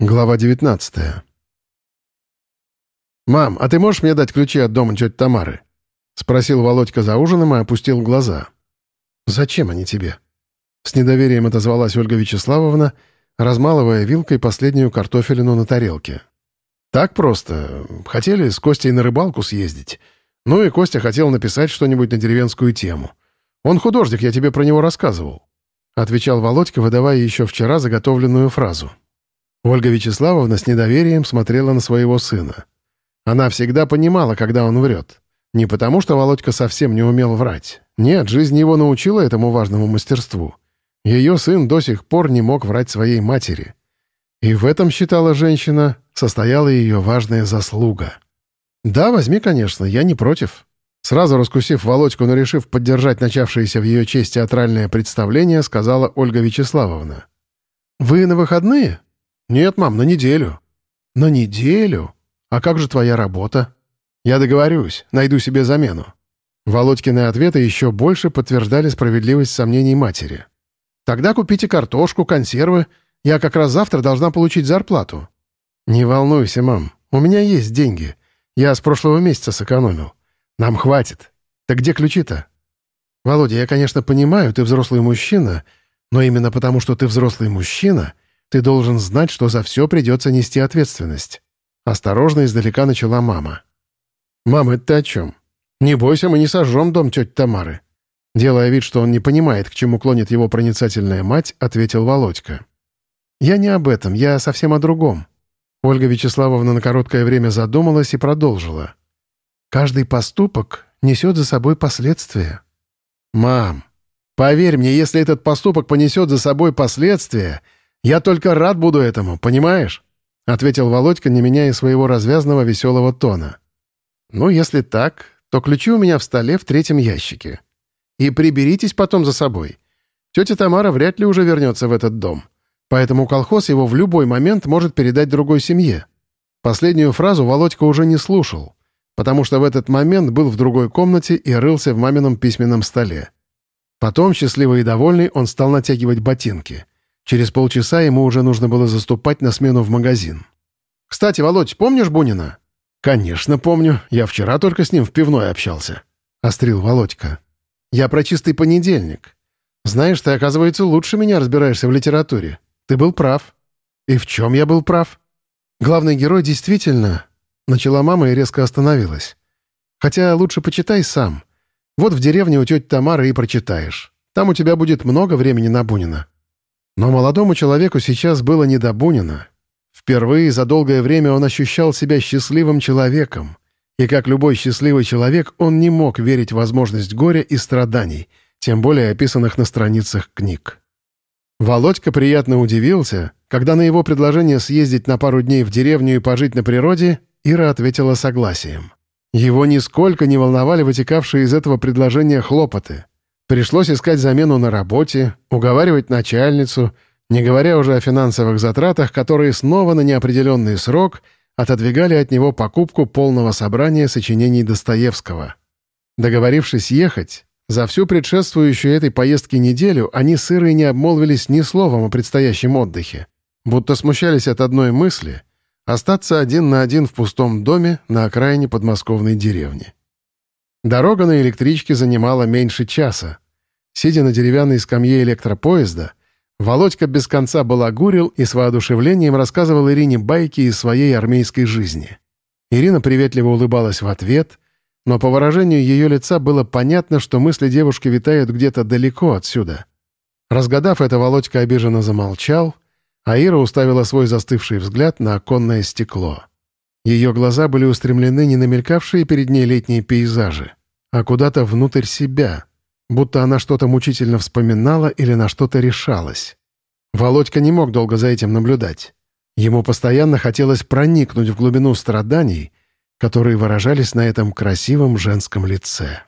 Глава 19 «Мам, а ты можешь мне дать ключи от дома тети Тамары?» — спросил Володька за ужином и опустил глаза. «Зачем они тебе?» С недоверием отозвалась Ольга Вячеславовна, размалывая вилкой последнюю картофелину на тарелке. «Так просто. Хотели с Костей на рыбалку съездить. Ну и Костя хотел написать что-нибудь на деревенскую тему. Он художник, я тебе про него рассказывал», — отвечал Володька, выдавая еще вчера заготовленную фразу. Ольга Вячеславовна с недоверием смотрела на своего сына. Она всегда понимала, когда он врет. Не потому, что Володька совсем не умел врать. Нет, жизнь его научила этому важному мастерству. Ее сын до сих пор не мог врать своей матери. И в этом, считала женщина, состояла ее важная заслуга. «Да, возьми, конечно, я не против». Сразу раскусив Володьку, но решив поддержать начавшееся в ее честь театральное представление, сказала Ольга Вячеславовна. «Вы на выходные?» «Нет, мам, на неделю». «На неделю? А как же твоя работа?» «Я договорюсь, найду себе замену». Володькины ответы еще больше подтверждали справедливость сомнений матери. «Тогда купите картошку, консервы. Я как раз завтра должна получить зарплату». «Не волнуйся, мам, у меня есть деньги. Я с прошлого месяца сэкономил. Нам хватит. Так где ключи-то?» «Володя, я, конечно, понимаю, ты взрослый мужчина, но именно потому, что ты взрослый мужчина, ты должен знать, что за все придется нести ответственность». Осторожно издалека начала мама. «Мама, это ты о чем? Не бойся, мы не сожжем дом тети Тамары». Делая вид, что он не понимает, к чему клонит его проницательная мать, ответил Володька. «Я не об этом, я совсем о другом». Ольга Вячеславовна на короткое время задумалась и продолжила. «Каждый поступок несет за собой последствия». «Мам, поверь мне, если этот поступок понесет за собой последствия, я только рад буду этому, понимаешь?» — ответил Володька, не меняя своего развязного веселого тона. «Ну, если так, то ключи у меня в столе в третьем ящике. И приберитесь потом за собой. Тетя Тамара вряд ли уже вернется в этот дом, поэтому колхоз его в любой момент может передать другой семье». Последнюю фразу Володька уже не слушал, потому что в этот момент был в другой комнате и рылся в мамином письменном столе. Потом, счастливый и довольный, он стал натягивать ботинки — Через полчаса ему уже нужно было заступать на смену в магазин. «Кстати, Володь, помнишь Бунина?» «Конечно помню. Я вчера только с ним в пивной общался», — острил Володька. «Я про чистый понедельник. Знаешь, ты, оказывается, лучше меня разбираешься в литературе. Ты был прав». «И в чем я был прав?» «Главный герой действительно...» Начала мама и резко остановилась. «Хотя лучше почитай сам. Вот в деревне у тети Тамары и прочитаешь. Там у тебя будет много времени на Бунина». Но молодому человеку сейчас было не до Бунина. Впервые за долгое время он ощущал себя счастливым человеком. И как любой счастливый человек, он не мог верить в возможность горя и страданий, тем более описанных на страницах книг. Володька приятно удивился, когда на его предложение съездить на пару дней в деревню и пожить на природе Ира ответила согласием. Его нисколько не волновали вытекавшие из этого предложения хлопоты. Пришлось искать замену на работе, уговаривать начальницу, не говоря уже о финансовых затратах, которые снова на неопределенный срок отодвигали от него покупку полного собрания сочинений Достоевского. Договорившись ехать, за всю предшествующую этой поездке неделю они с Ирой не обмолвились ни словом о предстоящем отдыхе, будто смущались от одной мысли — остаться один на один в пустом доме на окраине подмосковной деревни. Дорога на электричке занимала меньше часа. Сидя на деревянной скамье электропоезда, Володька без конца балагурил и с воодушевлением рассказывал Ирине байки из своей армейской жизни. Ирина приветливо улыбалась в ответ, но по выражению ее лица было понятно, что мысли девушки витают где-то далеко отсюда. Разгадав это, Володька обиженно замолчал, а Ира уставила свой застывший взгляд на оконное стекло. Ее глаза были устремлены не на мелькавшие перед ней летние пейзажи, а куда-то внутрь себя, будто она что-то мучительно вспоминала или на что-то решалась. Володька не мог долго за этим наблюдать. Ему постоянно хотелось проникнуть в глубину страданий, которые выражались на этом красивом женском лице.